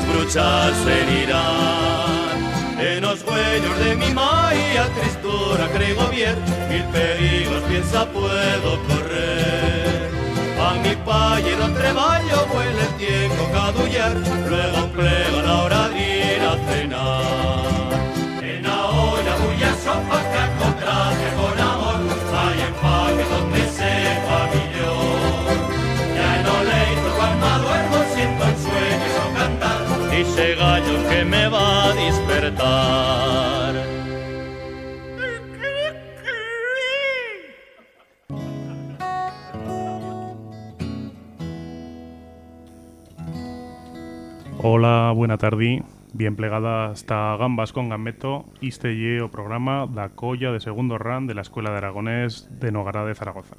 las bruchas se irán. En los huellos de mi maia tristura creo bien, mil peligros piensa puedo correr. A mi palle no treballo, huele el tiempo cadullar, luego plega la hora dice gallo que me va a despertar. Hola, buena tarde. Bien plegada hasta Gambas con Gambeto, este lle programa da colla de segundo ran de la Escuela de Aragonés de Nogará de Zaragoza.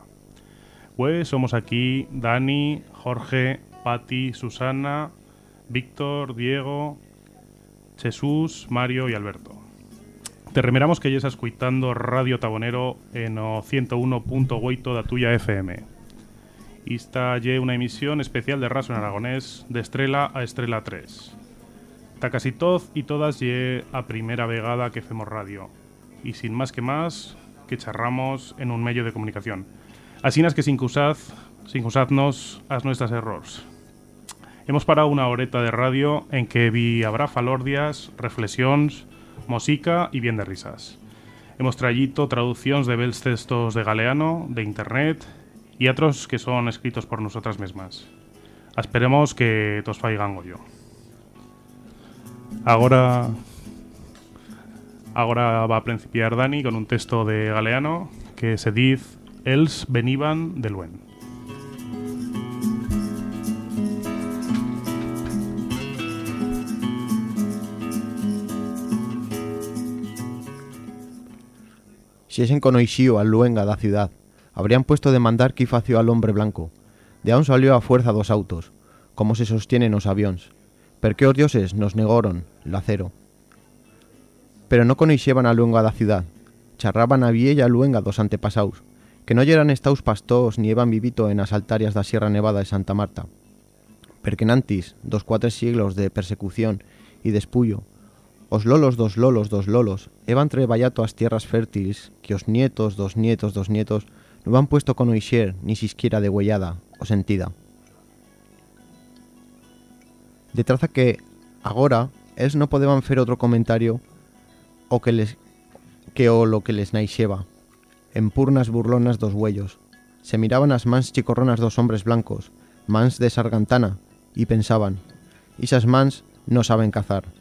Pues somos aquí Dani, Jorge, Pati, Susana, Víctor, Diego, Jesús, Mario y Alberto. Te remeramos que llegas escuitando Radio Tabonero en o 101.8 da tuya FM. Esta lle una emisión especial de Raso en Aragonés de Estrela a Estrela 3. Ta casi todos y todas lle a primera vegada que hacemos radio. Y sin más que más, que charramos en un medio de comunicación. Así es que sin cusad, sin cusadnos as nuestras errores. Hemos parado una horeta de radio en que vi habrá falordias, reflexiones, música y bien de risas. Hemos traído traducciones de bells textos de galeano, de internet y otros que son escritos por nosotras mismas. Esperemos que tos faigan yo. Ahora Ahora va a principiar Dani con un texto de Galeano que se dice Els veniban de Luen. Si esen conoixío al luenga da ciudad, habrían puesto de mandar que fació al hombre blanco. De aún salió a fuerza dos autos, como se sostienen os avións. Per que os dioses nos negoron, lacero. Pero no conoixeban a luenga da ciudad, charraban a vieja luenga dos antepasaus, que no yeran estaus pastós ni eban vivito en as altarias da Sierra Nevada de Santa Marta. Porque nantis, dos cuatro siglos de persecución y despullo, os lolos dos lolos dos lolos eban treballato as tierras fértiles que os nietos dos nietos dos nietos no van puesto con oixer ni siquiera de huellada o sentida. De traza que agora es no podeban fer outro comentario o que les que o lo que les naixeba. En purnas burlonas dos huellos. Se miraban as mans chicorronas dos hombres blancos, mans de sargantana, y pensaban, isas mans no saben cazar.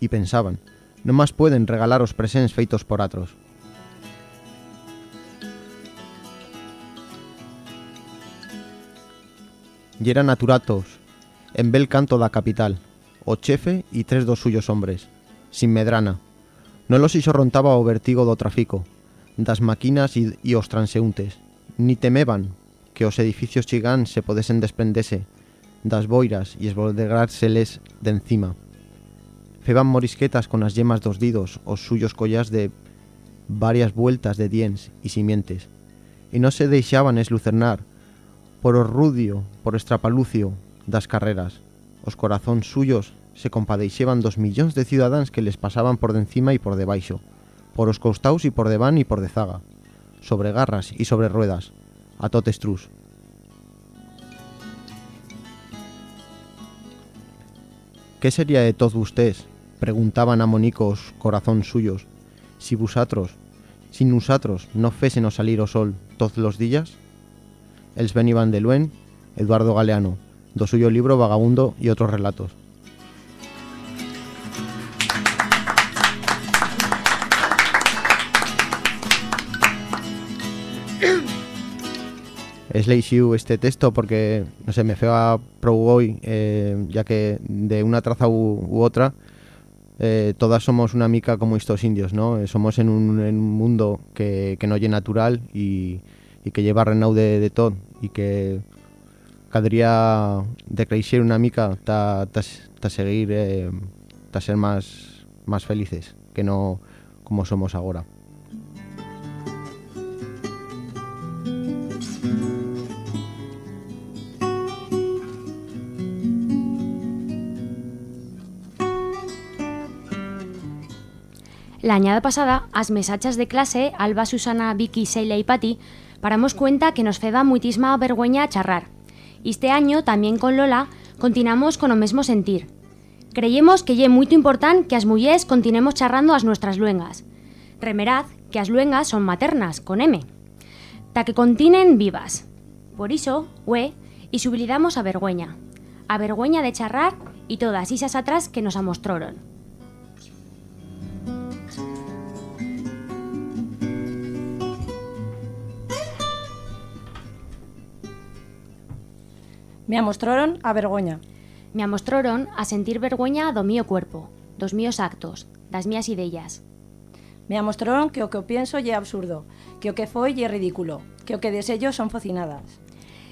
Y pensaban, no más pueden regalar os presents feitos por atros. Y eran naturatos, en bel canto da capital, o chefe y tres dos suyos hombres, sin medrana. No los rontaba o vertigo do trafico, das maquinas y, os transeúntes, ni temeban que os edificios chigán se podesen desprendese das boiras y esbolderárseles de encima. Feban morisquetas con las yemas dos didos os suyos collas de varias vueltas de diens y simientes, y no se deixaban eslucernar por os rudio, por estrapalucio das carreras. Os corazóns suyos se compadeixeban dos millóns de cidadáns que les pasaban por encima y por debaixo, por os costaus y por deván y por de zaga, sobre garras y sobre ruedas, a totes trus. ¿Qué sería de todos ustedes? Preguntaban a monicos corazón suyos. Si vosotros, sin nosotros, no fésenos salir o sol todos los días. Els veniban de Luen, Eduardo Galeano, do suyo libro Vagabundo y otros relatos. es leixiu este texto porque, no sé, me feo prou hoy, eh, ya que de una traza u otra, eh, todas somos una mica como estos indios, ¿no? Eh, somos en un, en un mundo que, que no es natural y, y que lleva renau de, de todo y que cadría de creixer una mica ta, ta, ta seguir, eh, ser más, más felices que no como somos ahora. La añada pasada, as mesachas de clase, Alba, Susana, Vicky, Seila y Pati, paramos cuenta que nos feda muitísima vergüenza charrar. Este año, también con Lola, continuamos con o mesmo sentir. Creemos que lle moito importante que as mullers continuemos charrando as nuestras luengas. Remerad que as luengas son maternas, con M. Ta que continen vivas. Por iso, ue, y subilidamos a vergüenza. A vergüenza de charrar y todas isas atrás que nos amostroron. Me amostraron a vergoña. Me amostraron a sentir vergüenza do mío cuerpo, dos míos actos, das mías ideas. Me amostraron que o que pienso lle absurdo, que o que foi lle ridículo, que o que desello son focinadas.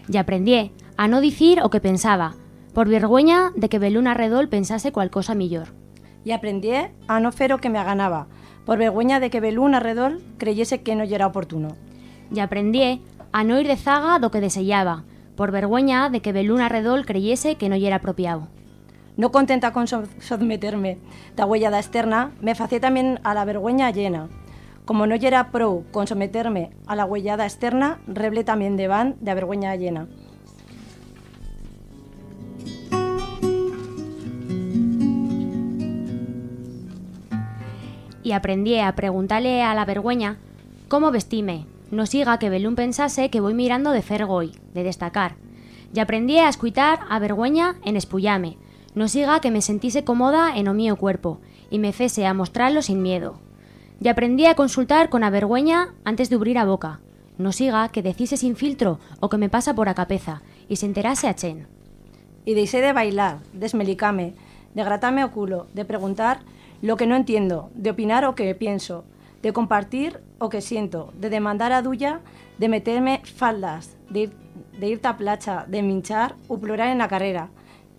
Y aprendí a no dicir o que pensaba, por vergüenza de que Beluna Redol pensase cual cosa millor. Y aprendí a no fer o que me aganaba, por vergüenza de que Beluna Redol creyese que no era oportuno. Y aprendí a no ir de zaga do que desellaba, por vergüenza de que Beluna Redol creyese que no lle era apropiado. No contenta con so- someterme da huellada externa, me facé tamén a la vergüenza llena. Como no lle era pro con someterme a la huellada externa, reble tamén de van de a vergüenza llena. Y aprendí a preguntarle a la vergüenza cómo vestime, no siga que Belún pensase que voy mirando de fergoy, de destacar. Y aprendí a escuitar a vergüenza en espullame, no siga que me sentise cómoda en o mío cuerpo, y me fese a mostrarlo sin miedo. Y aprendí a consultar con a vergüenza antes de abrir a boca, no siga que decise sin filtro o que me pasa por a cabeza, y se enterase a chen. Y deixé de bailar, de de gratarme o culo, de preguntar lo que no entiendo, de opinar o que pienso, de compartir o que siento, de demandar a duya, de meterme faldas, de ir, de ir ta placha, de minchar o plorar en la carrera,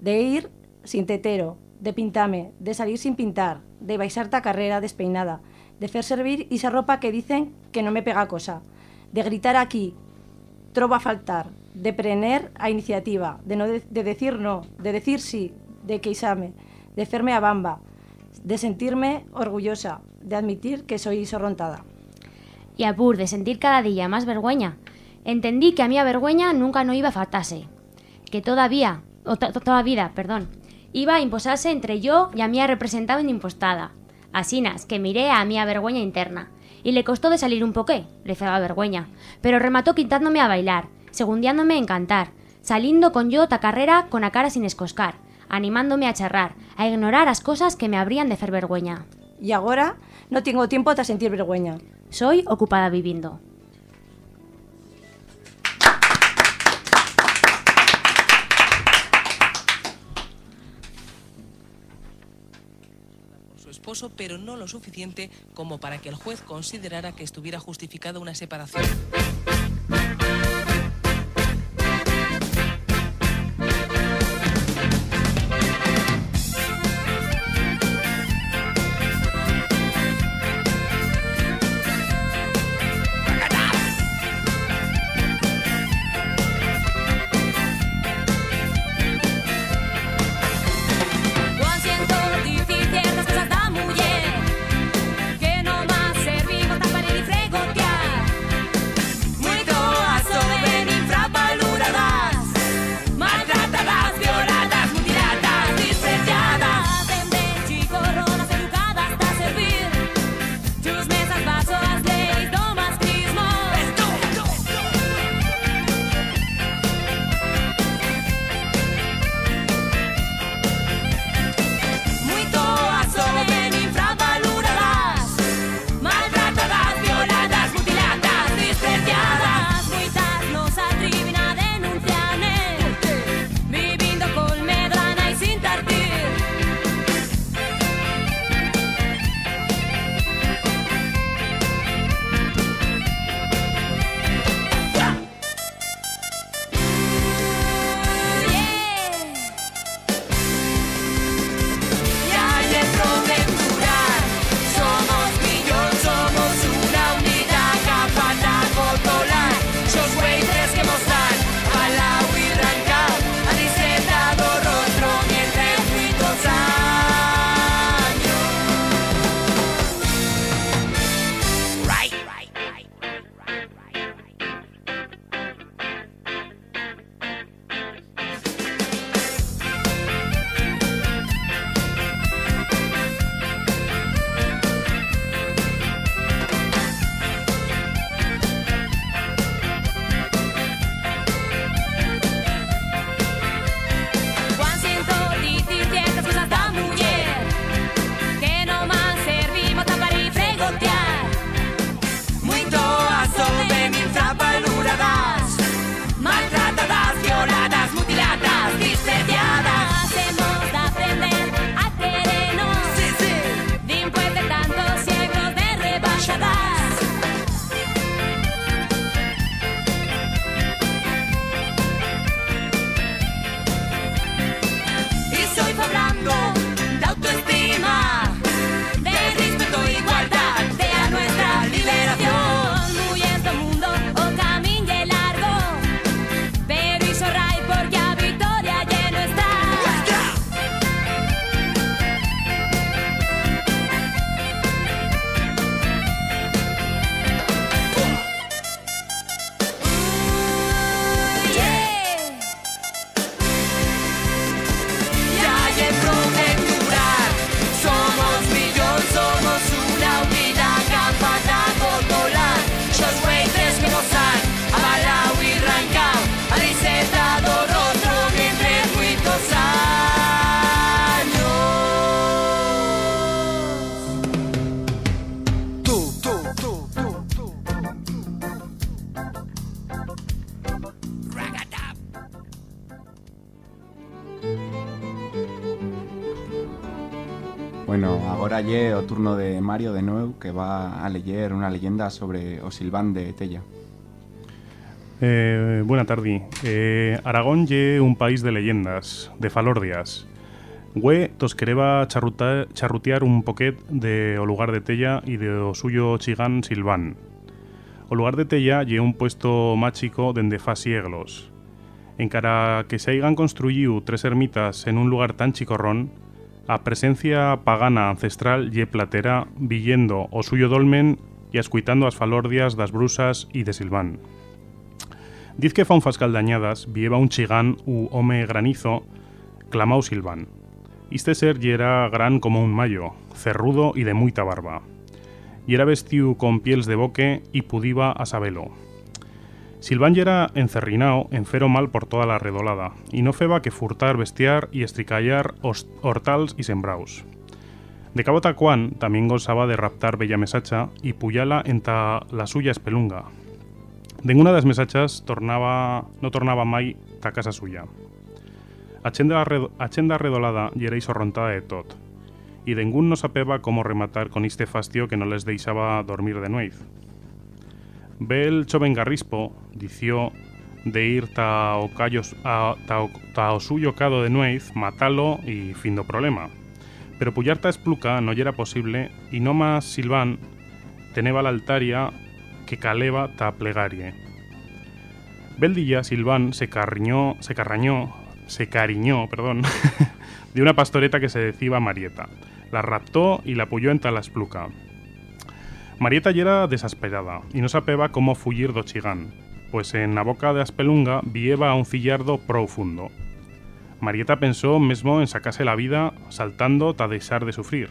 de ir sin tetero, de pintame, de salir sin pintar, de baixar ta carrera despeinada, de fer servir esa ropa que dicen que no me pega cosa, de gritar aquí, trobo a faltar, de prener a iniciativa, de, no de, de decir no, de decir sí, de queixarme, de ferme a bamba, de sentirme orgullosa, de admitir que soy sorrontada. y a pur de sentir cada día más vergüenza, entendí que a mí a vergüenza nunca no iba a faltarse, que todavía, o to- to- toda vida, perdón, iba a imposarse entre yo y a mí representado en impostada. Asinas, que miré a mí a vergüenza interna, y le costó de salir un poqué, le feba vergüenza, pero remató quitándome a bailar, segundiándome en cantar, saliendo con yo ta carrera con a cara sin escoscar, animándome a charrar, a ignorar las cosas que me habrían de hacer vergüenza. Y ahora no tengo tiempo de sentir vergüenza. Soy ocupada viviendo. por su esposo, pero no lo suficiente como para que el juez considerara que estuviera justificada una separación. O turno de Mario de Nuevo que va a leer unha leyenda sobre o de Tella. Eh, buena tarde. Eh, Aragón lle un país de leyendas, de falordias. Güe tos quereba charrutear un poquet de o lugar de Tella y de o suyo chigán Silván. O lugar de Tella lle un puesto más chico dende fa sieglos. Encara que se haigan construiu tres ermitas en un lugar tan chicorrón, a presencia pagana ancestral lle platera villendo o suyo dolmen y ascuitando as falordias das brusas y de Silván. Diz que fa un fascal dañadas, vieva un chigán u home granizo, clamau Silván. Iste ser ye era gran como un mayo, cerrudo y de muita barba. Y era vestiu con piels de boque y pudiva a sabelo. Silván ye era encerrinao, enfero mal por toda la redolada, y no feba que furtar, bestiar y estricallar hortals y sembraus. De cabo tacuán también gozaba de raptar bella mesacha y puyala enta la suya espelunga, Denguna das mesachas tornaba, no tornaba mai ta casa suya. A chenda, arred, a chenda redolada yeréis sorrontada de tot, y dengún no sapeba cómo rematar con este fastio que no les deixaba dormir de nuez. Ve el choven garrispo, dició, de ir ta o, callos, a, ta, o, ta o suyo cado de nuez, matalo y fin do problema. Pero pullar ta espluca no yera posible, y no más Silván teneba la altaria que caleba ta plegarie. Beldilla Silván se carriñó, se carrañó, se cariñó, perdón, de una pastoreta que se decía Marieta. La raptó y la apoyó en la espluca. Marieta ya era desesperada y no sapeba cómo fugir do chigán, pues en la boca de Aspelunga vieva a un fillardo profundo. Marieta pensó mesmo en sacarse la vida saltando ta deixar de sufrir.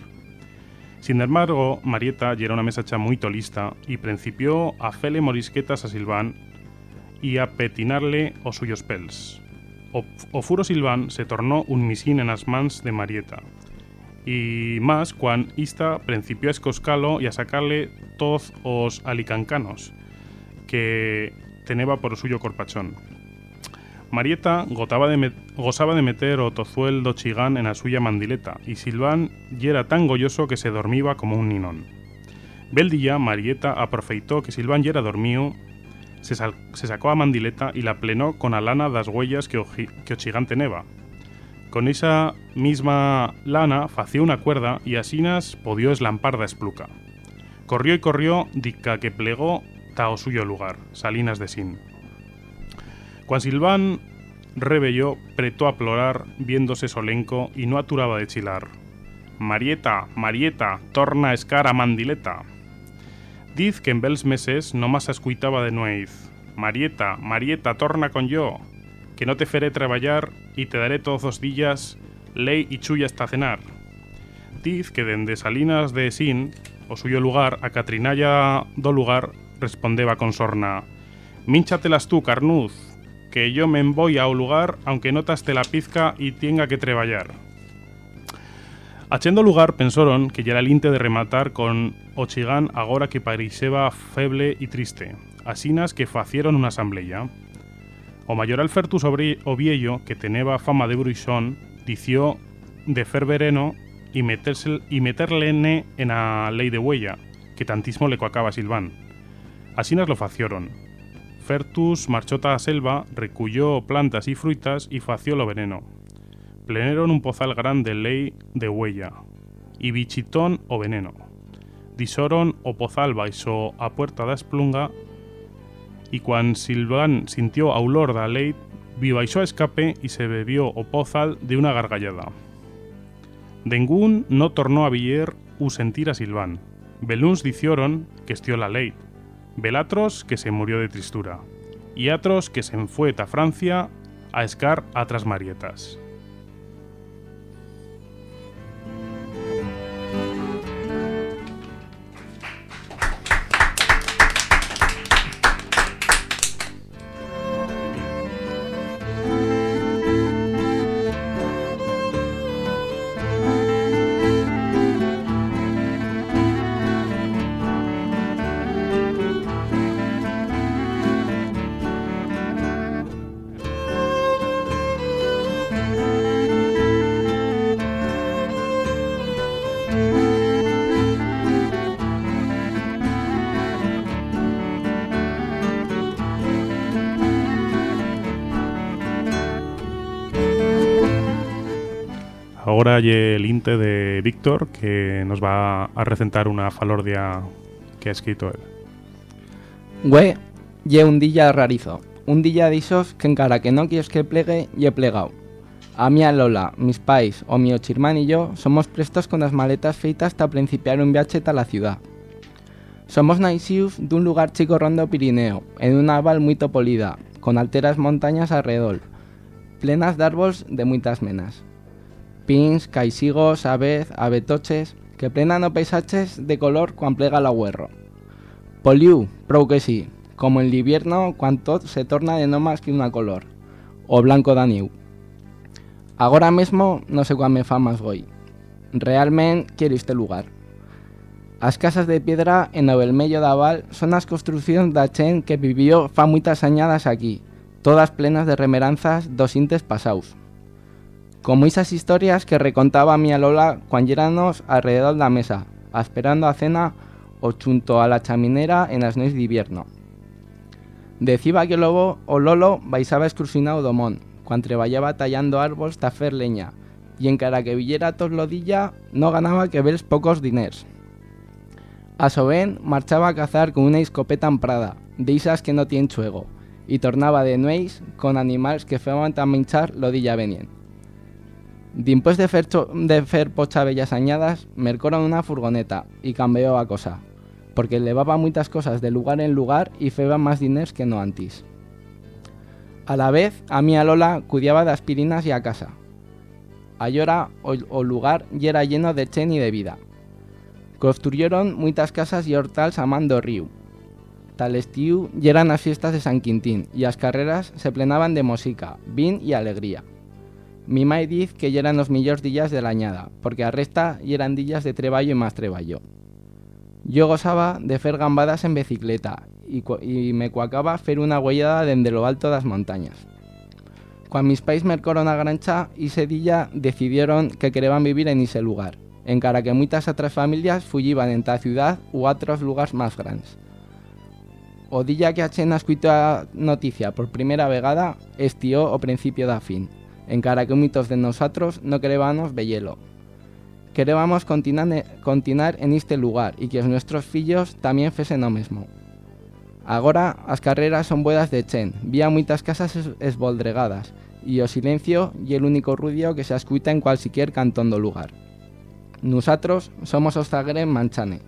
Sin embargo, Marieta ya era una mesacha muy tolista y principió a fele morisquetas a Silván y a petinarle os suyos pels. O, o furo Silván se tornó un misín en las mans de Marieta. Y más cuan ista principió a escoscalo y a sacarle todos os alicancanos que teneba por suyo corpachón. Marieta gozaba de meter o tozuel do chigán en la suya mandileta y Silván y era tan golloso que se dormiba como un ninón. Beldilla, Marieta aprofeitó que Silván ya era dormido, se, sacó a mandileta y la plenó con a lana das huellas que o, que o teneba. Con esa misma lana fació una cuerda y asinas podió eslampar da espluca. Corrió y corrió, dica que plegó ta o suyo lugar, Salinas de Sin. Juan Silván rebelló, pretó a plorar, viéndose solenco y no aturaba de chilar. Marieta, Marieta, torna a escar a mandileta. Diz que en bels meses no más ascuitaba de nuez. Marieta, Marieta, torna con yo, que no te feré traballar y te daré todos os días ley y chulla hasta cenar. Diz que dende Salinas de Sin, o suyo lugar, a Catrinalla do lugar, respondeba con sorna. Mínchatelas tú, carnuz, que yo me voy a un lugar aunque notaste la pizca y tenga que treballar. Achendo lugar pensaron que ya era linte de rematar con o chigán agora que pareceba feble y triste, asinas que facieron una asamblea. O mayoral Fertus Obri- Oviello, que teneba fama de bruixón, dició de fer vereno y, meterse, y meterle en a ley de huella, que tantismo le coacaba Silván. Asinas lo facieron. Fertus marchó a selva, reculló plantas y frutas y fació lo veneno. Pleneron un pozal grande ley de huella, y bichitón o veneno. Disoron o pozal baixo a puerta da esplunga, y cuan Silván sintió aulor da ley, vi baixo a escape y se bebió o pozal de una gargallada. Dengún no tornó a viller u sentir a Silván. Beluns dicioron que estió la ley, Belatros que se murió de tristura, y atros que se enfue a Francia a escar atras marietas. Hay el inte de Víctor que nos va a recentar una falordia que ha escrito él. Güe, ye un día rarizo. Un día de esos que encara que no quieres que plegue, ye plegado. A mi a Lola, mis pais o mi ochirmán y yo somos prestos con las maletas feitas hasta principiar un viaje a la ciudad. Somos naisius de un lugar chico rondo Pirineo, en una val muy topolida, con alteras montañas alrededor, plenas de árboles de muitas menas. Pins, caisigos, aves, abetoches, que plenan o paisajes de color cuan plega la huerro. Poliu, prou que sí, como en invierno cuanto se torna de no más que una color, o blanco daniu. Agora mesmo no sé cuán me fa más goy. Realmente quiero este lugar. As casas de piedra en o Belmello da Val son as construcións da chen que vivió fa moitas añadas aquí, todas plenas de remeranzas dos intes pasaus. Como esas historias que recontaba mía Lola cuando éramos alrededor da mesa, esperando a cena o junto a la chaminera en as noites de invierno. Decía que o lobo o Lolo baixaba excursionado do mon, cuando treballaba tallando árboles ta fer leña, y en cara que villera tos lodilla no ganaba que vels pocos diners. A Soben marchaba a cazar con una escopeta emprada, de esas que no tienen chuego, y tornaba de nueis con animales que feban a minchar lodilla venien. Dimpués de fer, cho- de fer pocha bellas añadas, mercoron una furgoneta y cambió a cosa, porque levaba muchas cosas de lugar en lugar y feban más diners que no antes. A la vez, a mí a Lola cudiaba de aspirinas y a casa. Allora o, o lugar y era lleno de chen y de vida. Construyeron muchas casas y hortals a mando río. Tal estiu y eran las fiestas de San Quintín y las carreras se plenaban de música, vin y alegría. Mi mai diz que ya eran los millors días de la añada, porque a resta y eran días de treballo y más treballo. Yo gozaba de fer gambadas en bicicleta y, y me cuacaba fer una huellada dende lo alto das montañas. Cuando mis pais mercoron a grancha, ese día decidieron que querían vivir en ese lugar, encara que muchas otras familias fugiban en la ciudad u otros lugares más grandes. O día que a Chen escuito a noticia por primera vegada, estió o principio da fin, encara que muchos de nosotros no queríamos vellelo. Queríamos continuar, en este lugar y que os nuestros fillos también fesen lo mismo. Agora as carreras son buenas de Chen, vía muitas casas es- esboldregadas, y o silencio y el único ruido que se escuita en cualquier cantón do lugar. Nosotros somos os zagueren manchane.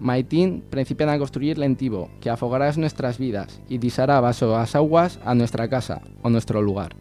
Maitín principian a construir lentivo, que afogará nuestras vidas y disará vaso as aguas a nuestra casa o nuestro lugar.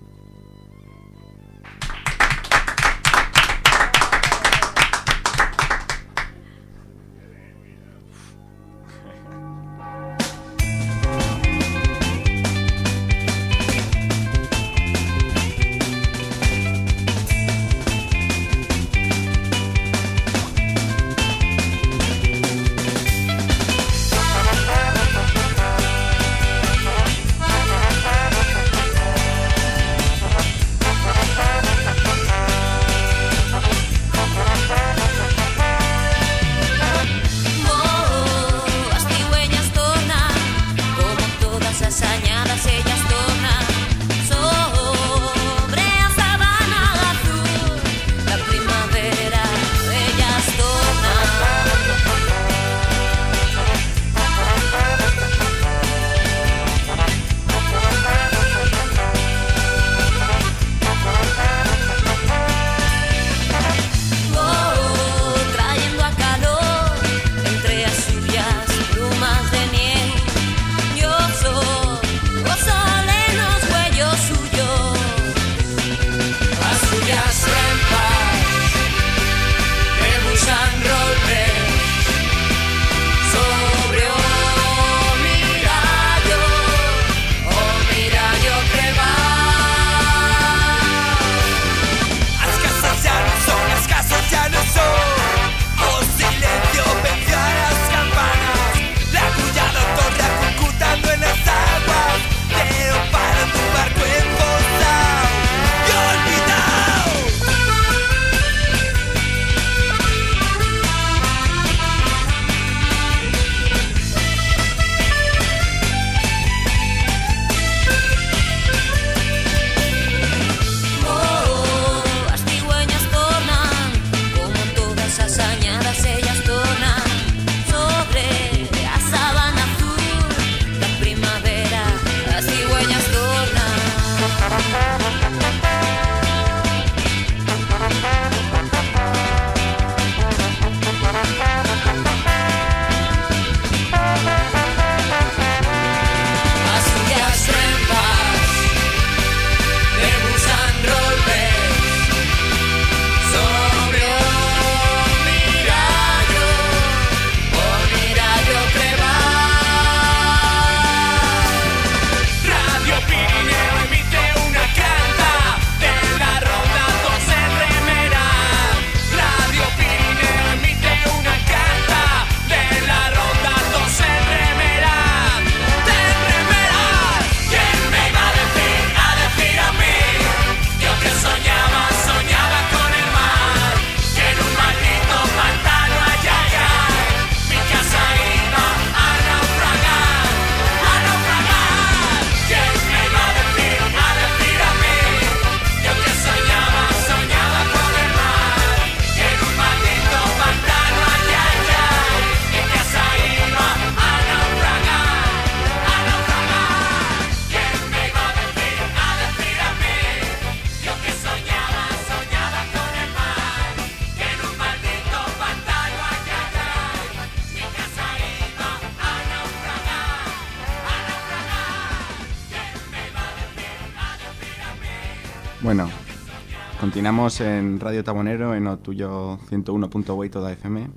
En Radio Tabonero en o tuyo 101.8 da FM.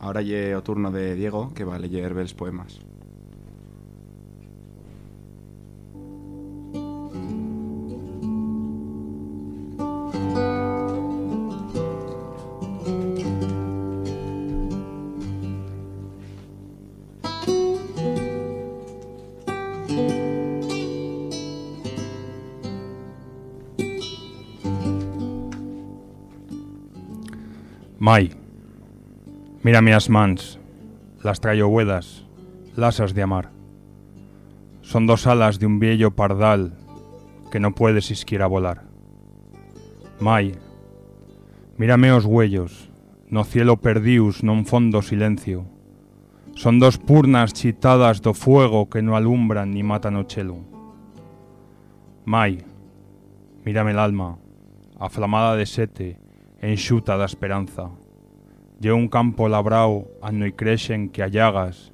Ahora lle o turno de Diego que va a leer bels poemas. Mai, mírame as mans, las traio huedas, lasas de amar. Son dos alas de un viejo pardal que no puede siquiera volar. Mai, mírame os huellos, no cielo perdius non fondo silencio. Son dos purnas chitadas do fuego que no alumbran ni matan o chelo. Mai, mírame el alma, aflamada de sete, enxuta da esperanza. Lle un campo labrao anno e crexen que allagas,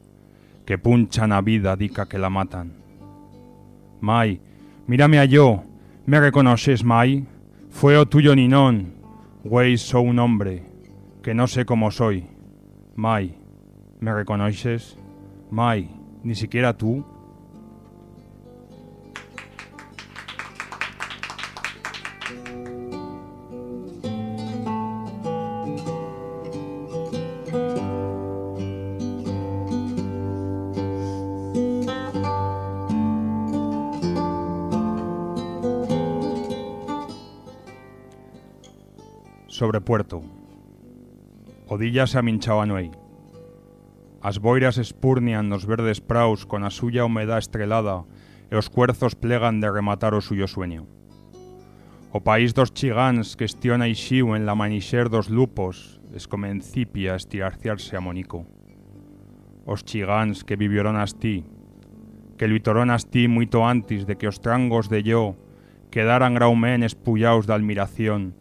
que punchan a vida dica que la matan. Mai, mírame a yo, me reconoces, Mai? Fue o tuyo ni non, güey, sou un hombre, que no sé cómo soy. Mai, ¿me reconoces? Mai, ni siquiera tú. Puerto. Odilla se aminchao a Noei. As boiras espurnian nos verdes praus con a suya humedad estrelada e os cuerzos plegan de rematar o suyo sueño. O país dos chigáns que estiona ixiu en la manixer dos lupos escomencipia a estirarciarse a Monico. Os chigáns que vivieron as ti, que luitoron as ti muito antes de que os trangos de yo quedaran graumén espullaos da admiración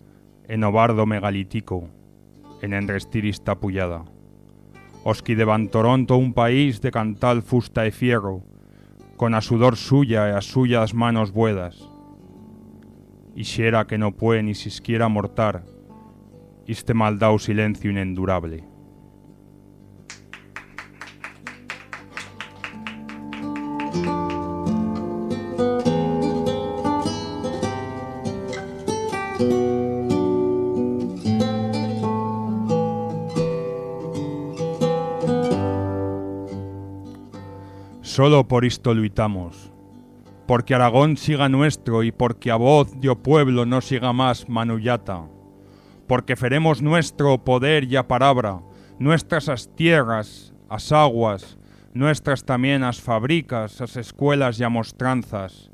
en o bardo megalítico, en enrestir esta pullada. Os que devan Toronto un país de cantal fusta e fierro, con a sudor suya e as suyas manos buedas. Y xera que no puede ni siquiera mortar, este maldao silencio inendurable. Solo por esto luitamos, porque Aragón siga nuestro y porque a voz de pueblo no siga más manullata, porque feremos nuestro poder y a palabra, nuestras as tierras, as aguas, nuestras también as fabricas, as escuelas y a mostranzas,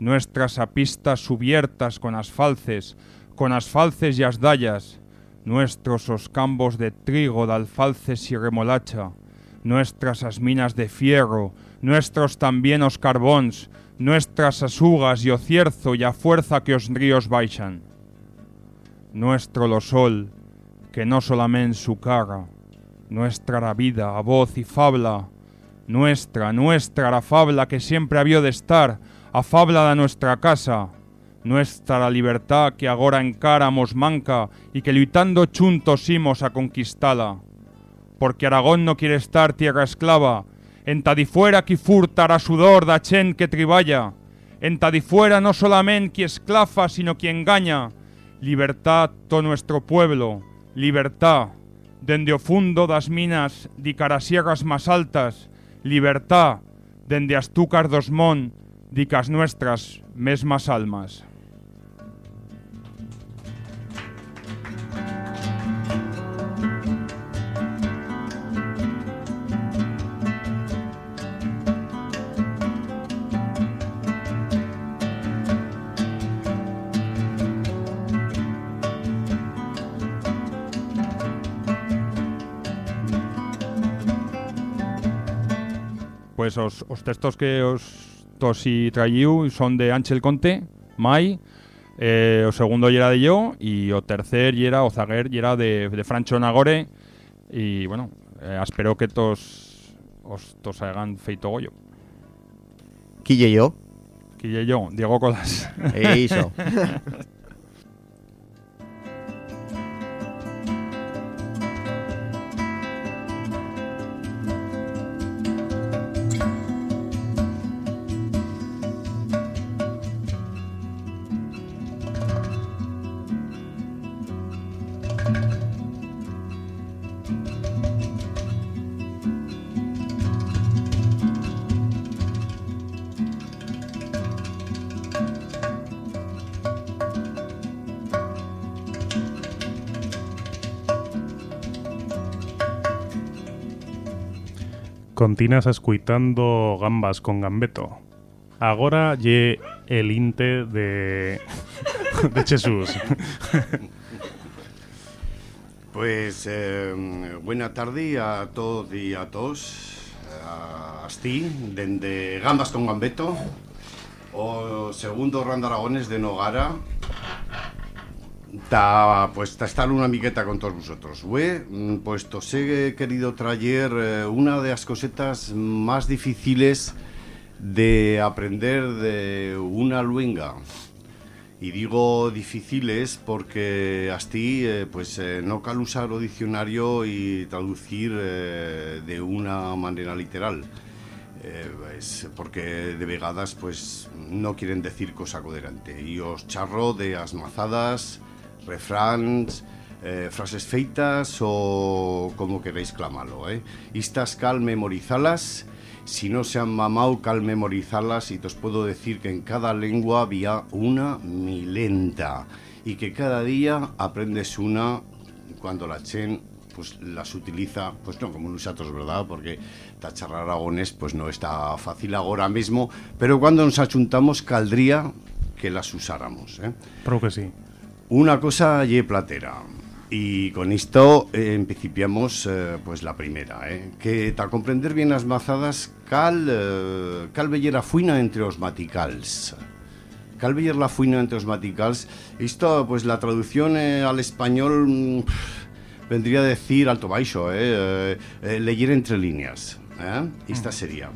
nuestras a pistas subiertas con as falces, con as falces y as dallas, nuestros os campos de trigo, de alfalces y remolacha, nuestras as minas de fierro, nuestros también os carbóns, nuestras asugas y o cierzo y a fuerza que os ríos baixan. Nuestro lo sol, que no solamente su cara, nuestra la vida, a voz y fabla, nuestra, nuestra la fabla que siempre habió de estar, a fabla de nuestra casa, nuestra la libertad que agora encáramos manca y que luitando chuntos imos a conquistala. Porque Aragón no quiere estar tierra esclava, en tadifuera qui furtará sudor da chen que triballa, en tadifuera no solamente qui esclafa, sino qui engaña, libertad to nuestro pueblo, libertad, dende o fundo das minas di carasierras más altas, libertad, dende as túcar dos mon, di cas nuestras mesmas almas. Pues os, os textos que os tosi traiu son de Ángel Conte, Mai, eh, o segundo era de yo y o tercer era o zaguer era de, de Francho Nagore y bueno, eh, espero que tos os tos hagan feito goyo. Quille yo. Ya yo, Diego Colas. Eso. Continuas escuitando Gambas con Gambeto. Agora lle el inte de de Jesús. Pues eh, buena tarde a todos y a todos. A ti, dende Gambas con Gambeto, o segundo Rand Aragones de Nogara. Ta, pues ta estar una miqueta con todos vosotros. Mm, pues os he querido traer eh, una de las cosetas más difíciles de aprender de una luenga. Y digo difíciles porque así eh, pues eh, no cal usar o diccionario y traducir eh, de una manera literal. Es porque de vegadas pues no quieren decir cosa coherente. Y os charro de asmazadas, refráns, eh, frases feitas o como queréis clamarlo. Eh. Estas cal memorizalas si no se han mamado, cal memorizarlas y te os puedo decir que en cada lengua había una milenta y que cada día aprendes una cuando la chen pues las utiliza, pues no como nosotros, ¿verdad? Porque tachar aragonés pues no está fácil ahora mismo, pero cuando nos achuntamos caldría que las usáramos, ¿eh? Creo que sí. Una cosa ye platera. Y con esto eh, eh, pues la primera, eh, que tal comprender bien las mazadas cal, eh, cal veyer a fuina entre os maticals. Cal veyer la fuina entre os maticals. Esto, pues la traducción eh, al español mm, vendría a decir alto baixo, eh, leyer entre líneas. Esta sería.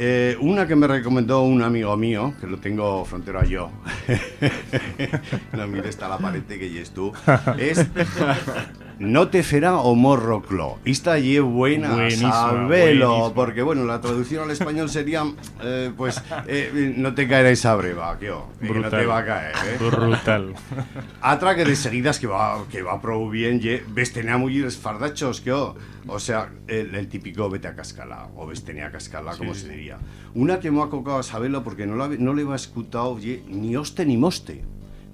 Eh, una que me recomendó un amigo mío, que lo tengo frontera yo. no, mira, está la pared que y es tú. Es No te ferá o morro clo. Esta allí buena, Buenísima, sabelo. buenísima. Porque, bueno, la traducción al español sería, eh, pues, eh, no te caerá esa breva, que, oh, que no Brutal. te va a caer, eh. Brutal. Atra que de seguidas que va, que va prou bien, ye, ves tenía muy fardachos, que oh. O sea, el, el típico vete a cascala, o ves tenía a cascala, como se diría. Una que me ha cocado a saberlo porque no, la, no le va escutado, ye, ni oste ni moste.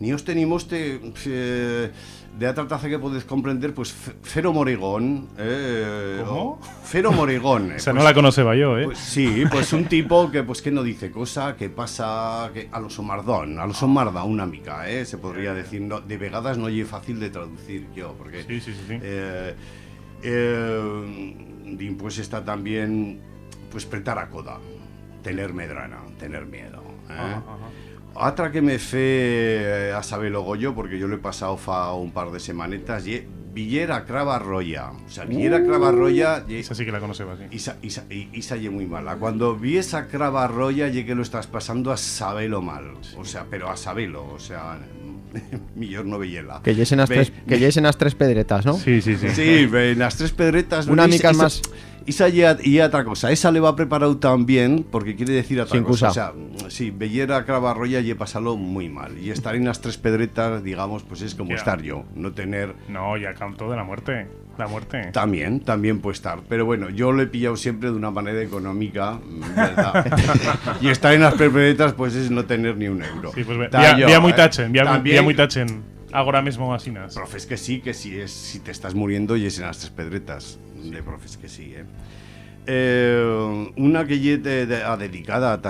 Ni oste ni moste, eh, de otra taza que podés comprender, pues fe- Fero Morigón. Eh, ¿Cómo? o- Fero Morigón. eh, Esa no pues- la conoceba yo, ¿eh? pues sí, pues un tipo que pues que no dice cosa, que pasa que a los Omardón, a los Omarda, una mica, ¿eh? se podría decir, no, de vegadas no es fácil de traducir yo, porque Sí, sí, sí, sí. eh, pues está también pues pretar a coda, tener medrana, tener miedo. ¿eh? Ajá, ajá. Otra que me fe eh, a saberlo yo, porque yo lo he pasado fa un par de semanetas, y Villera Crava Roya. O sea, Villera Crava Roya... ye- Esa sí que la conoceba, sí. Isa, isa, muy mala. Cuando vi esa crava roya, ye que lo estás pasando a sabelo mal. O sea, pero a sabelo. O sea, millor no veyela. Que yesen las tres, que las tres pedretas, ¿no? Sí, sí, sí. Sí, en las tres pedretas. Una mica más- Isa ye- y otra cosa. Esa le va preparado también, porque quiere decir otra Sin cosa. cusa. O sea, sí, bellera crava roya y pasarlo muy mal. Y estar en las tres pedretas, digamos, pues es como Ya. estar yo. No tener No, ya canto de la muerte. La muerte. También, también puede estar. Pero bueno, yo lo he pillado siempre de una manera económica, ¿verdad? y estar en las perpetuetas, pues es no tener ni un euro. Sí, pues vía, yo, vía muy ¿eh? tachen, vía, También- vía muy tachen. Ahora mismo asinas. Profes que sí, que sí, es, si te estás muriendo y es en las tres pedretas. De profes que sí, ¿eh? Eh, una que lle de- de- a dedicada a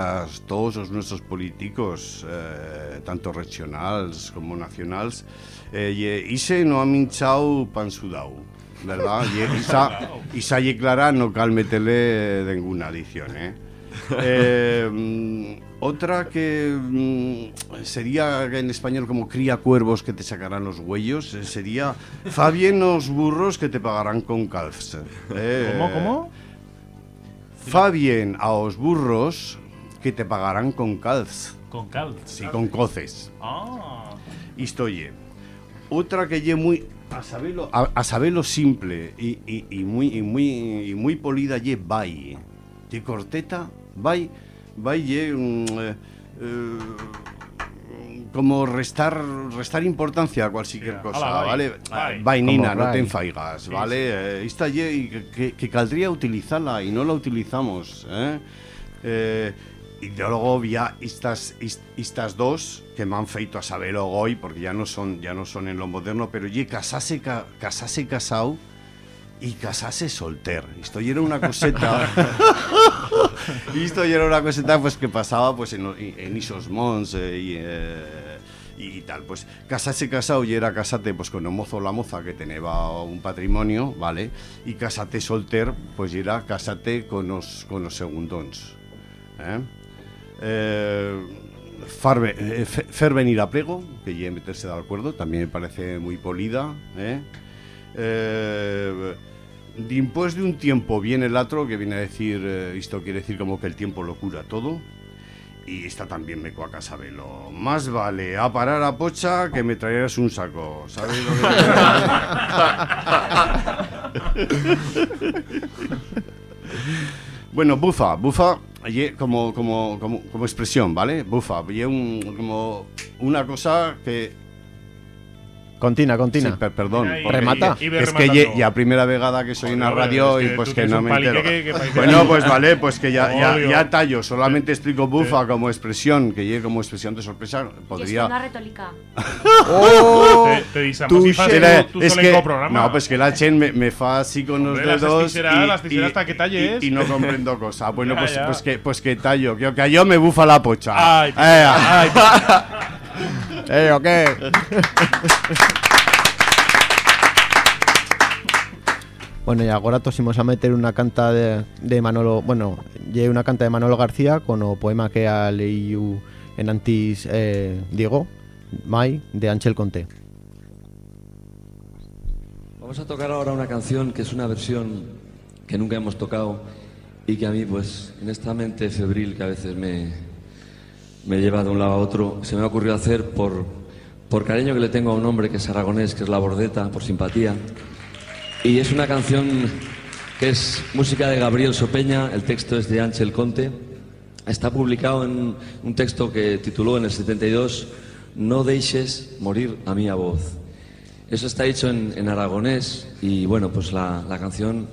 todos os nuestros políticos, eh, tanto regionales como nacionales, eh, lle, no ha minchado pan sudau, ¿verdad? Lle, isa, isa lle clara no cal meterle ninguna adición, ¿eh? Eh, otra que mm, sería en español como cría cuervos que te sacarán los huellos, eh, sería fa bien los burros que te pagarán con calfs. Eh, ¿Cómo, cómo? Fa bien a os burros que te pagarán con calfs. Con cal. Sí, con coces. Ah. Isto ye. Otra que lle muy a saberlo, a, a saberlo simple y, y, y muy y muy y muy polida ye vai. Ye corteta, vai, vai ye mm, eh, eh, como restar restar importancia a cualquier Sí, cosa, ala, ¿vale? vai. Vai, nina, Como no te enfaigas, Sí, ¿vale? Eh, esta ye y que, que, caldría utilizarla y no la utilizamos, ¿eh? Eh, y de luego ya estas, est- estas dos que me han feito a saber hoy, porque ya no son ya no son en lo moderno, pero ye casase, ca- casase casado y casase solter. Esto ya era una coseta. Esto ya era una coseta pues que pasaba pues en, en esos mons eh, y, eh, y tal. Pues casase casado y era casate pues con el mozo o la moza que tenía un patrimonio, ¿vale? Y casate solter pues era casate con los, con los segundons. ¿eh? Eh, farve- eh, fe- fer venir a plego, que ya meterse de acuerdo, también me parece muy polida. ¿eh? Eh, Después de un tiempo viene el otro, que viene a decir, eh, esto quiere decir como que el tiempo lo cura todo. Y esta también me cuaca sabelo. Más vale a parar a pocha que me traeras un saco. ¿Sabes lo que Bueno, bufa, bufa, como, como, como, como expresión, ¿vale? Bufa, ye un, como una cosa que Contina, contina. Sí, per- perdón. Mira, y- porque Remata. y- y ve es que ya primera vegada que soy en la radio es y pues tú que no me entero. que- que parece- Bueno, pues vale, pues que ya, ya, ya tallo. Solamente explico bufa como expresión, que llegue como expresión de sorpresa. Y es una Podría... retólica. ¡Oh! Te, te fas Era- tu es que, programa. no, pues que la Chen me, me fa así con los las dedos las tijeras hasta que talles. y, y no comprendo cosa. Bueno, Ya, pues, ya. pues que pues que tallo, que, que yo me bufa la pocha. Ay, Eh, ay, ¿Eh, o qué? Bueno, y agora tosimos a meter una canta de, de Manolo, bueno, lle una canta de Manolo García con o poema que ha leído en antis eh, Diego, Mai, de Ángel Conté. Vamos a tocar ahora una canción que es una versión que nunca hemos tocado y que a mí, pues, en esta mente febril que a veces me, me lleva de un lado a otro, se me ha ocurrido hacer por, por cariño que le tengo a un hombre que es aragonés, que es La Bordeta, por simpatía. Y es una canción que es música de Gabriel Sopeña, el texto es de Ángel Conte. Está publicado en un texto que tituló en el 72 No deixes morir a a voz. Eso está hecho en, en aragonés y bueno, pues la, la canción,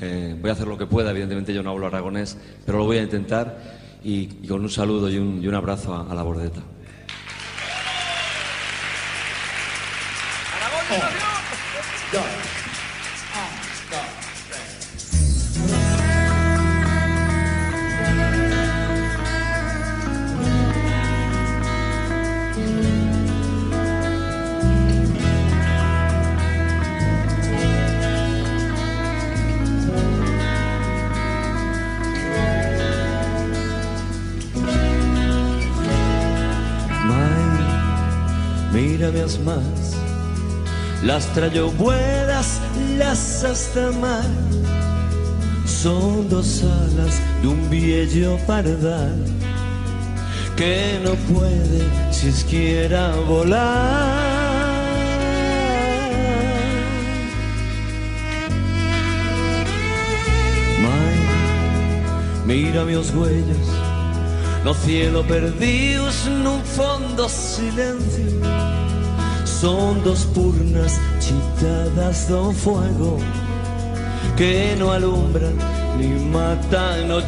eh, voy a hacer lo que pueda, evidentemente yo no hablo aragonés, pero lo voy a intentar y, y con un saludo y un, y un abrazo a, a la bordeta. Mírame más, las traigo buenas, las hasta mar. Son dos alas de un viejo pardal que no puede siquiera volar. Mai, mírame os huellos no cielo perdidos nun fondo silencio Son dos purnas chitadas do fuego Que no alumbran ni matan no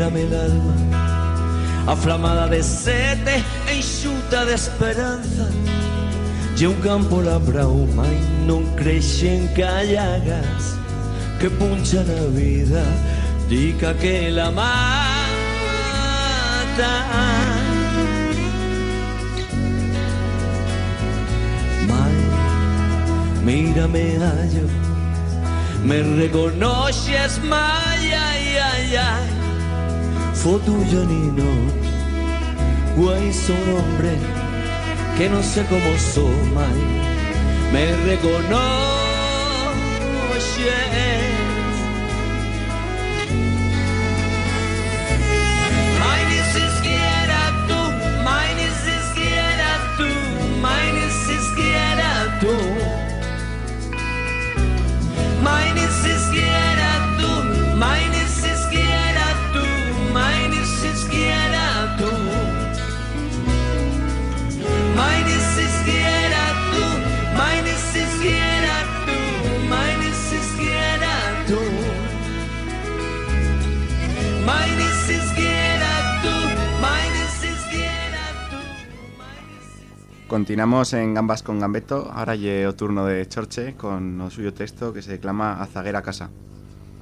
mírame el alma, aflamada de sete e insulta de esperanza. E un campo labrado, mai non creixen callagas que punxan a vida, dica que la mata. Mai, mírame hallo, me reconoces, mai, ai, ai, ai fue tuyo nino, güey, soy un hombre que no sé cómo soy, mai, me reconoces. Continuamos en Gambas con Gambeto. Ahora el turno de Chorche con el suyo texto que se declama A Zaguera Casa.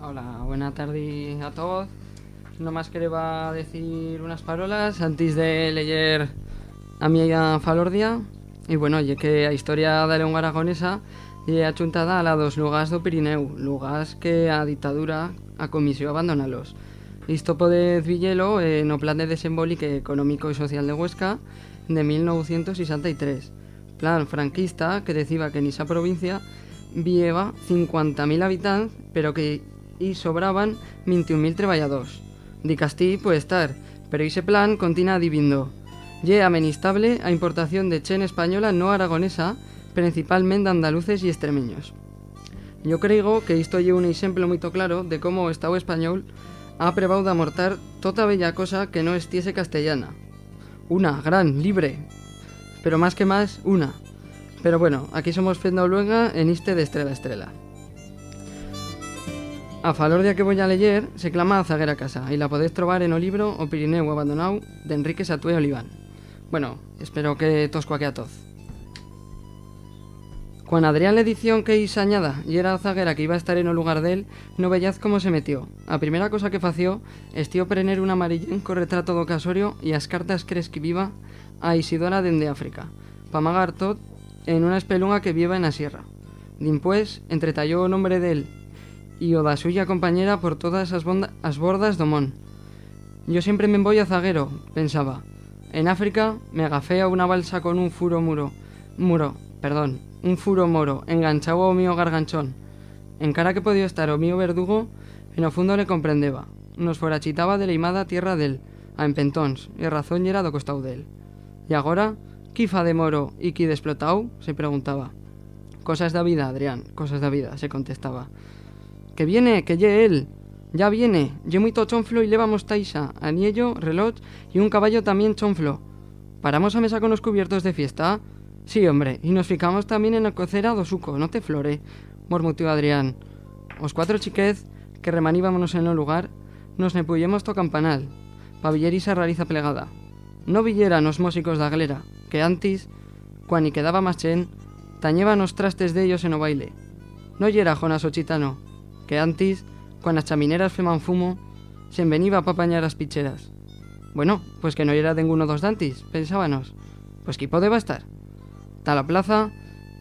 Hola, buena tarde a todos. Nomás quería decir unas palabras antes de leer a mi Falordia. Y bueno, ya que a historia da lengua aragonesa y achuntada a la dos lugares do Pirineu, lugares que a dictadura a comisión abandonalos. Isto podez villelo eh, no plan de desembolique económico y social de Huesca de 1963. Plan franquista que decía que en esa provincia vieva 50.000 habitantes, pero que y sobraban 21.000 trabajadores. Di Castí puede estar, pero ese plan continúa divindo. Ye amenistable a importación de chen española no aragonesa, principalmente andaluces y extremeños. Yo creo que esto lleva un ejemplo muy claro de cómo o Estado español ha probado de amortar toda bella cosa que no estiese castellana. Una, gran, libre. Pero más que más, una. Pero bueno, aquí somos Fenda Luenga en este de estrella a estrella. A falor que voy a leer se clama a Zaguera Casa y la podéis trobar en o libro O Pirineu Abandonado de Enrique Satue Oliván. Bueno, espero que tosco aquí a todos. Cuando Adrián la edición que hizo añada y era zaguera que iba a estar en el lugar de él, no veíaz cómo se metió. A primera cosa que fació, estió prener un amarillenco retrato do casorio y as cartas que escribiva a Isidora dende África, pa magar tot en una espelunga que vieva en la sierra. Dimpués, entretalló o nombre de él y o da suya compañera por todas as bordas do mon. Yo siempre me voy a zaguero, pensaba. En África me agafé a una balsa con un furo muro, muro, perdón, un furo moro, enganchado ao mío garganchón. En cara que podía estar o mío verdugo, en o fondo le comprendeba. Nos forachitaba de leimada tierra del, a empentóns, e razón yera do costau del. Y agora, quifa de moro y qui desplotau, se preguntaba. Cosas da vida, Adrián, cosas da vida, se contestaba. Que viene, que lle él. Ya viene, lle muy chonflo y levamos taisa, anillo, reloj y un caballo también chonflo. ¿Paramos a mesa con los cubiertos de fiesta? Sí, hombre, y nos ficamos también en la cocera do suco, no te flore, mormutió Adrián. Os cuatro chiquez, que remaníbamos en el lugar, nos ne puyemos to campanal, pa viller esa rariza plegada. No villeran os músicos da glera, que antes, cuan y quedaba más chen, tañeban os trastes de ellos en o baile. No yera Jonas o Chitano, que antes, cuan as chamineras feman fumo, se enveniba pa pañar as picheras. Bueno, pues que no era ninguno dos dantis, pensábanos. Pues que podeba estar. Ta la plaza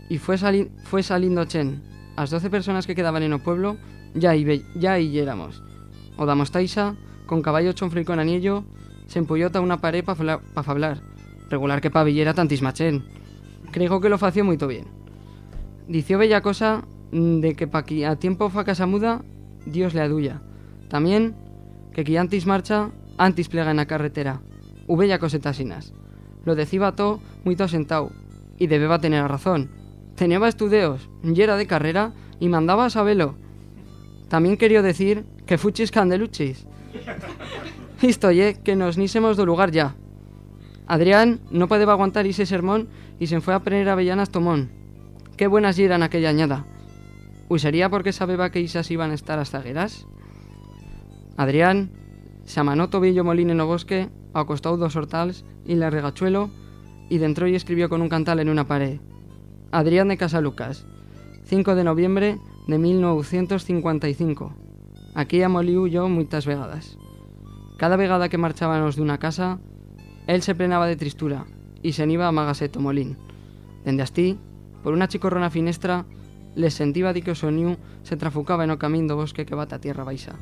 y fue, sali fue saliendo Chen. As doce personas que quedaban en o pueblo ya y ya y éramos. O damos taisa, con caballo chonflo y con anillo, se empulló ta una pared pa, fla- pa fablar. Regular que pa villera tantisma Chen. Creo que lo fació muy bien. Dició bella cosa mm, de que pa a tiempo fa casa muda, Dios le adulla. También que qui antis marcha, antis plega en la carretera. U bella coseta sinas. Lo decía to muy to sentao, y debeba tener razón. Tenía estudios, y era de carrera y mandaba a sabelo. También quería decir que fuchis candeluchis. Isto ye que nos nisemos do lugar ya. Adrián no podía aguantar ese sermón y se fue a poner avellanas tomón. Qué buenas eran aquella añada. Uy, sería porque sabeba que isas iban a estar as zagueras? Adrián se amanó tobillo molín en o bosque, acostó dos hortals y le regachuelo y dentro y escribió con un cantal en una pared. Adrián de Casalucas, 5 de noviembre de 1955. Aquí amoliu yo muchas vegadas. Cada vegada que marchábamos de una casa, él se plenaba de tristura y se iba a Magaseto Molín. Dende astí, por una chicorrona finestra, les sentiva di que o se trafucaba en o camín do bosque que bata a tierra baixa.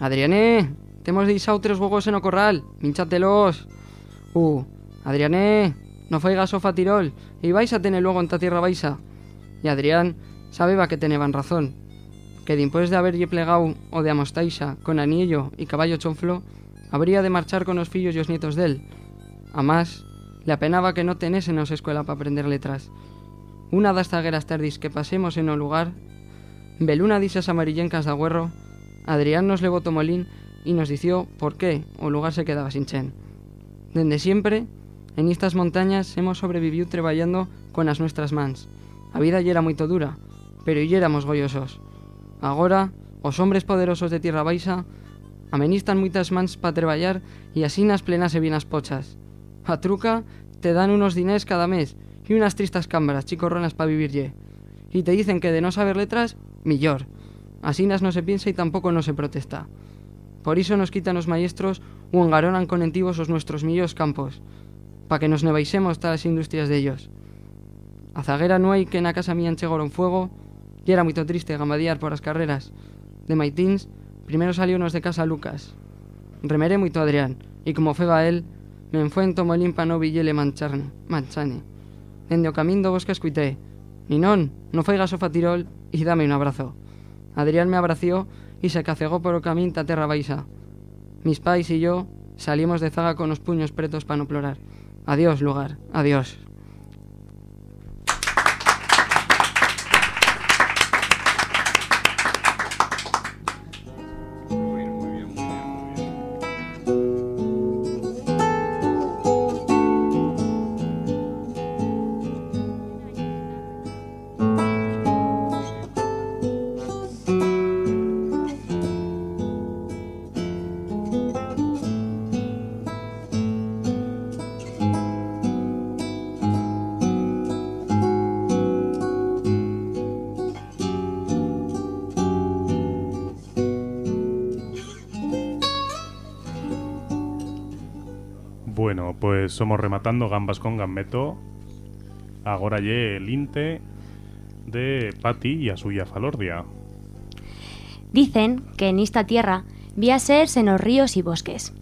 Adriané, temos deixado tres gogos en o corral, minchatelos. Uh, Adriané, no faigas o fatirol, e vais a tener luego en ta tierra baixa. E Adrián sabeba que teneban razón, que dimpués de haberlle plegado o de Amostaixa con anillo y caballo chonflo, habría de marchar con los fillos y os nietos d'él. A más, le apenaba que no tenésemos escuela para aprender letras. Una das zagueras tardis que pasemos en o lugar, veluna disas amarillencas de agüerro, Adrián nos levó tomolín y nos dició por qué o lugar se quedaba sin chen. Dende siempre, en estas montañas hemos sobrevivido trabajando con las nuestras mans. A vida ya era muy dura, pero y éramos goyosos. Agora, os hombres poderosos de Tierra Baixa amenistan muitas mans para traballar y así nas plenas e binas pochas. A truca te dan unos dinés cada mes y unas tristas cámaras chicorronas para vivirlle. Y te dicen que de no saber letras, millor. Asinas no se piensa y tampoco no se protesta. Por iso nos quitan os maestros o engaronan con entivos os nuestros millos campos, pa que nos nevaisemos todas las industrias de ellos. A zaguera no hai que na casa mía enchegaron fuego y era moito triste gamadiar por as carreras. De maitins, primero saliónos de casa Lucas. Remeré a Adrián, e como feba él, me enfuento mo limpa no villele mancharne, manchane. Dende o camín do bosque escuité, Ninón, no faigas o fatirol e dame un abrazo. Adrián me abració y se cacegó por o camín ta terra baixa. Mis pais y yo salimos de zaga con los puños pretos para no plorar. Adiós, lugar, adiós. Somos rematando gambas con gambeto. Agora lle el inte de Pati y a suya Falordia. Dicen que en esta tierra vi a seres en los ríos y bosques.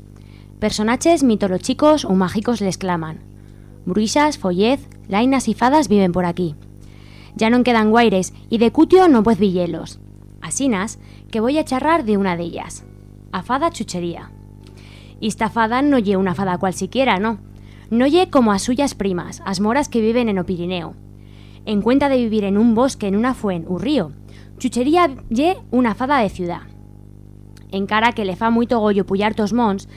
Personajes mitológicos o mágicos les claman. Bruixas, follez, lainas y fadas viven por aquí. Ya no quedan guaires y de cutio no pues villelos. Asinas que voy a charrar de una de ellas. A fada chuchería. Esta fada no lle una fada cualsiquiera, no. No lle como a suyas primas, as moras que viven en o Pirineo. En cuenta de vivir en un bosque, en una fuen, un río, chuchería lle una fada de ciudad. En cara que le fa moito gollo pullar tos mons,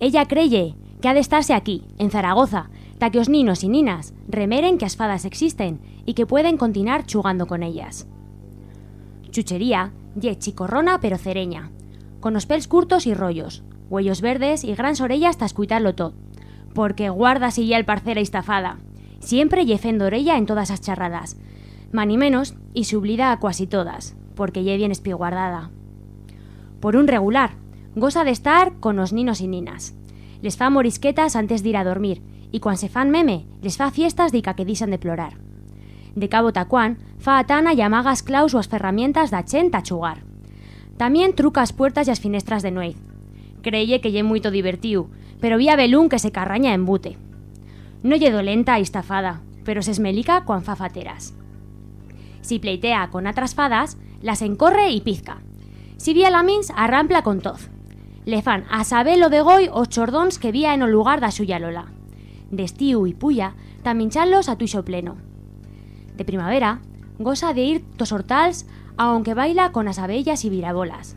ella creye que ha de estarse aquí, en Zaragoza, ta que os ninos y ninas remeren que as fadas existen y que pueden continuar chugando con ellas. Chuchería lle chicorrona pero cereña, con os pels curtos y rollos, huellos verdes y grans orellas hasta escuitarlo todo, porque guarda si ya el parcera estafada, siempre lle fendo orella en todas as charradas, mani menos y se oblida a casi todas, porque lle bien espiguardada. Por un regular, goza de estar con os ninos y ninas. Les fa morisquetas antes de ir a dormir, y cuan se fan meme, les fa fiestas de que disan de plorar. De cabo tacuán, fa atana y amagas claus o as ferramientas da chen ta chugar. También truca as puertas y as finestras de nuez. Creye que lle moito divertiu, pero vi a Belún que se carraña en bute. No lle dolenta a estafada, pero se esmelica cuan fa fateras. Si pleitea con atras fadas, las encorre y pizca. Si vi a la mins, arrampla con toz. Le fan a sabelo de goi os chordóns que vía en o lugar da suya lola. Destiu y puya, taminchanlos a tuixo pleno. De primavera, goza de ir tos hortals aunque baila con as abellas y virabolas.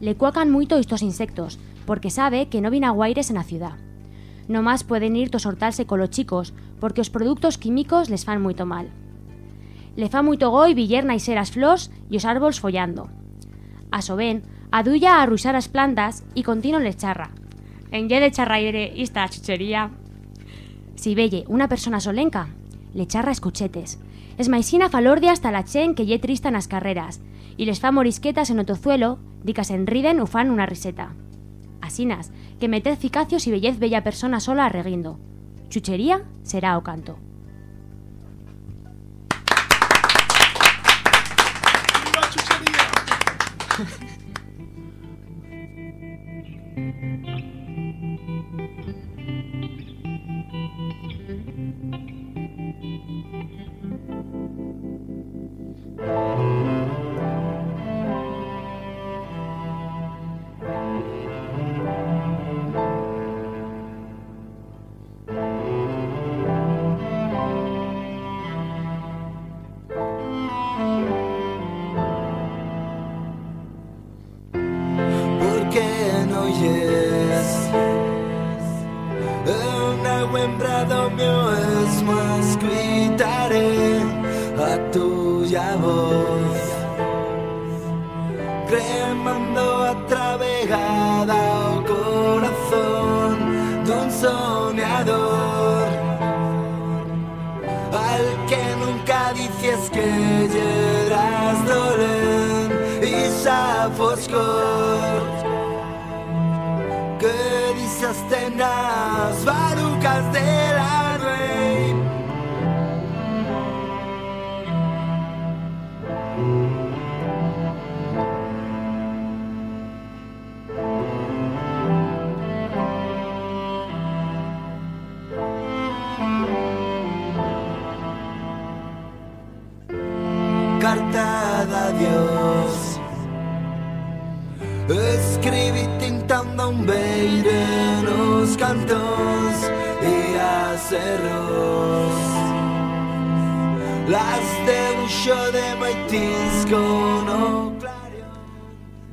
Le cuacan mucho estos insectos, porque sabe que no viene a guaires en la ciudad. No más pueden ir tos hortalse con los chicos, porque os productos químicos les fan mucho mal. Le fa mucho goi villerna y ser as flors y os árboles follando. A so ben, adulla a ruixar as plantas y continuo les charra. En ye de charraire esta chuchería. Si velle una persona solenca, le charra escuchetes. Es maisina falordia hasta la chen que ye trista nas carreras, y les fa morisquetas en otozuelo, dicas en riden u fan una riseta que meted ficacios y bellez bella persona sola a. Chuchería será o canto. ¡Viva chuchería!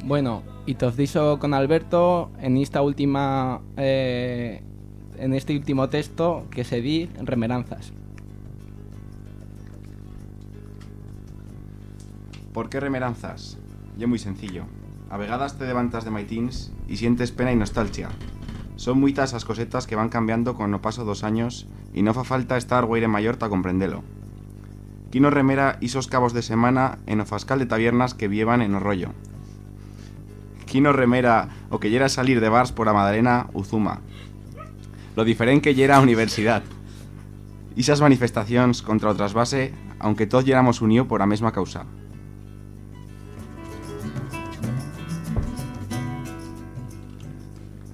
Bueno, y te os dicho con Alberto en esta última eh, en este último texto que se di remeranzas. ¿Por qué remeranzas? Y muy sencillo. A te levantas de maitins y sientes pena y nostalgia. Son muitas esas cosetas que van cambiando con no paso dos años y no fa falta estar guaire mayor ta comprendelo. Quino remera isos cabos de semana en o fascal de tabiernas que vievan en o rollo. Quino remera o que yera salir de bars por a Madalena, Uzuma. Lo diferente que yera a universidad. Isas manifestaciones contra o trasvase, aunque todos yeramos unidos por a mesma causa.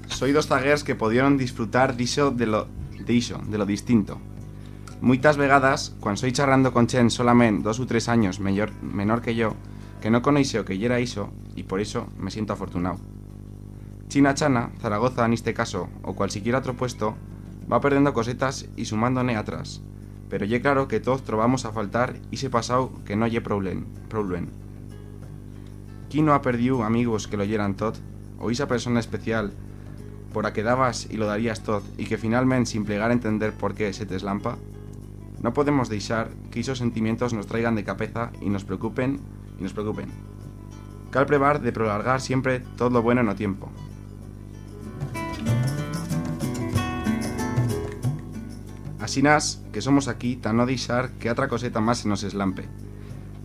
Soy dos zaguers que pudieron disfrutar diso de lo, de lo distinto. Muitas vegadas, cuando soy charrando con Chen solamente dos o tres años mayor, menor que yo, que no conoce o que yera iso, y por eso me siento afortunado. China Chana, Zaragoza en este caso, o cualquier otro puesto, va perdiendo cosetas y sumándone atrás. Pero ye claro que todos trovamos a faltar y se pasado que no lle problem, problem. ¿Quién no ha perdido amigos que lo yeran tot? O esa persona especial por a que dabas y lo darías tot y que finalmente sin plegar a entender por qué se te eslampa? No podemos deixar que esos sentimientos nos traigan de cabeza y nos preocupen y nos preocupen. Cal prevar de prolongar siempre todo lo bueno en o tiempo. Asinas, que somos aquí, tan no deixar que otra coseta más se nos eslampe.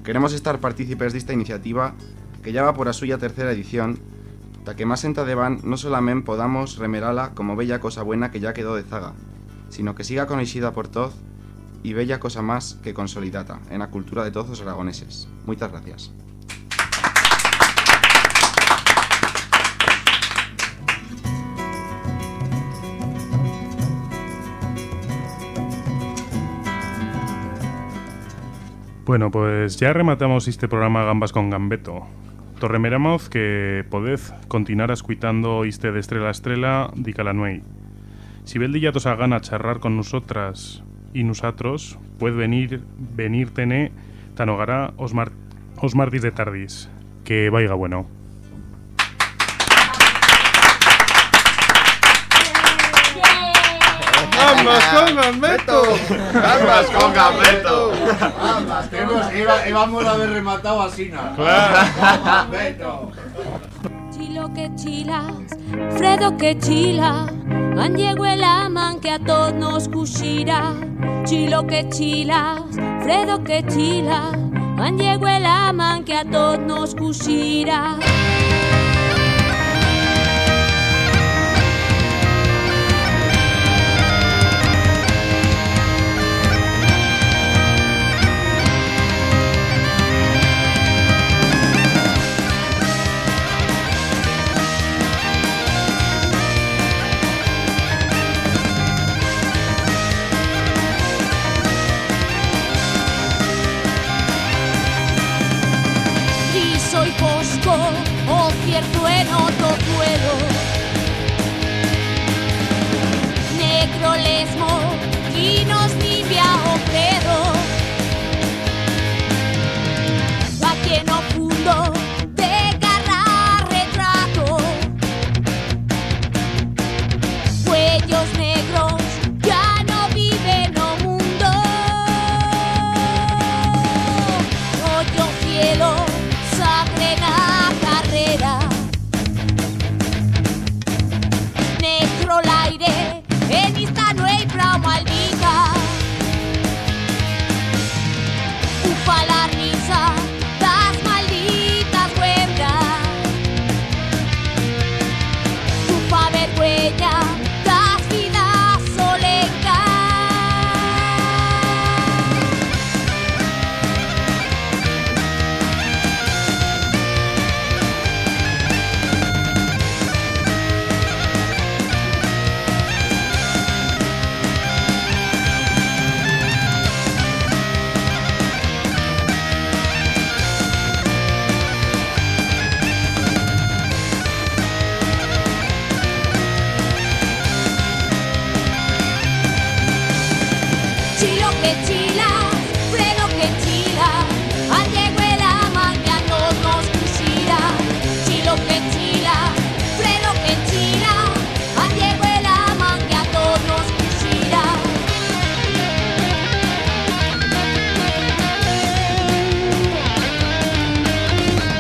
Queremos estar partícipes de esta iniciativa que ya va por a suya tercera edición ta que más enta de van no solamente podamos remerala como bella cosa buena que ya quedó de zaga, sino que siga conocida por todos y bella cosa más que consolidata en la cultura de todos los aragoneses. Muchas gracias. Bueno, pues ya rematamos este programa Gambas con Gambeto. Torremeramos que podez continuar escuitando este de estrella a estrella di Calanuey. Si bel día tos hagan a charrar con nosotras y nosotros, puede venir, venir tené tan hogará os, mar, os martis de tardis. Que vaya bueno. ¡Gambas con gambeto! ¡Gambas con gambeto! Iba- íbamos a haber rematado así, ¿no? Claro. ¡Gambeto! Chilo que chilas, Fredo que chila, han llegó el aman que a todos nos cuchira. Chilo que chilas, Fredo que chila, han llegó el aman que a todos nos cuchira. Fosco o cierto en otro puedo. Necrolesmo y nos